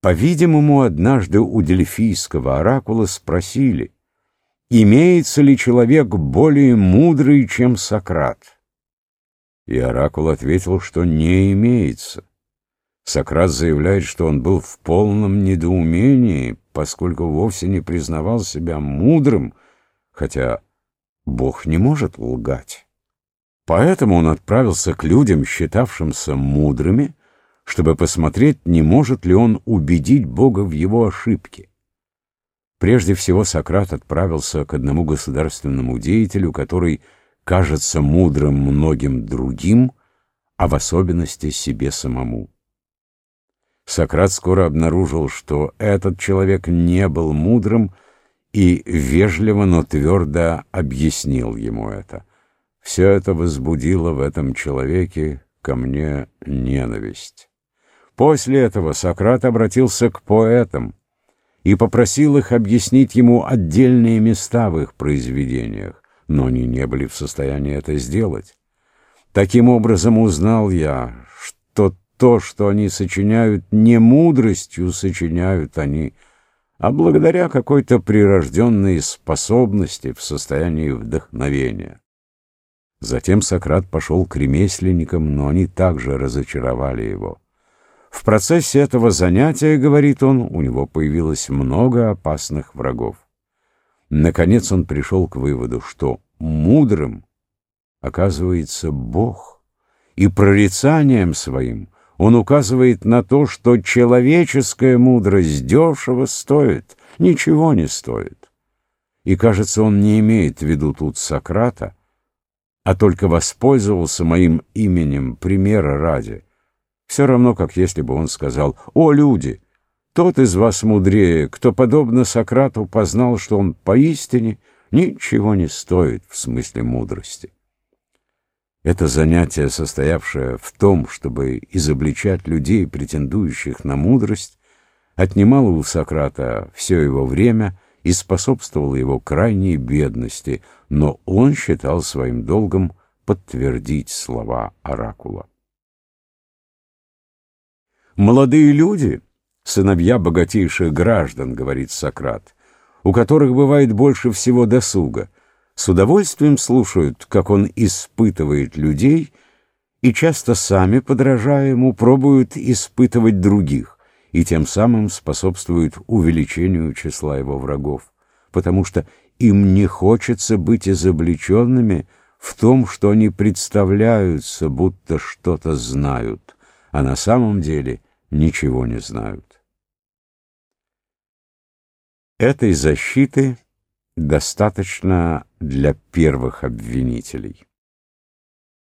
По-видимому, однажды у дельфийского оракула спросили, имеется ли человек более мудрый, чем Сократ? И оракул ответил, что не имеется. Сократ заявляет, что он был в полном недоумении, поскольку вовсе не признавал себя мудрым, хотя Бог не может лгать. Поэтому он отправился к людям, считавшимся мудрыми, чтобы посмотреть, не может ли он убедить Бога в его ошибке. Прежде всего Сократ отправился к одному государственному деятелю, который кажется мудрым многим другим, а в особенности себе самому. Сократ скоро обнаружил, что этот человек не был мудрым, и вежливо, но твердо объяснил ему это. Все это возбудило в этом человеке ко мне ненависть. После этого Сократ обратился к поэтам и попросил их объяснить ему отдельные места в их произведениях, но они не были в состоянии это сделать. Таким образом узнал я, что то, что они сочиняют, не мудростью сочиняют они, а благодаря какой-то прирожденной способности в состоянии вдохновения. Затем Сократ пошел к ремесленникам, но они также разочаровали его. В процессе этого занятия, говорит он, у него появилось много опасных врагов. Наконец он пришел к выводу, что мудрым оказывается Бог, и прорицанием своим он указывает на то, что человеческая мудрость дешево стоит, ничего не стоит. И, кажется, он не имеет в виду тут Сократа, а только воспользовался моим именем примера ради. Все равно, как если бы он сказал «О, люди! Тот из вас мудрее, кто, подобно Сократу, познал, что он поистине ничего не стоит в смысле мудрости». Это занятие, состоявшее в том, чтобы изобличать людей, претендующих на мудрость, отнимало у Сократа все его время — и способствовало его крайней бедности, но он считал своим долгом подтвердить слова оракула. «Молодые люди, сыновья богатейших граждан, — говорит Сократ, — у которых бывает больше всего досуга, с удовольствием слушают, как он испытывает людей, и часто сами, подражая ему, пробуют испытывать других, и тем самым способствует увеличению числа его врагов, потому что им не хочется быть изобличенными в том, что они представляются, будто что-то знают, а на самом деле ничего не знают. Этой защиты достаточно для первых обвинителей.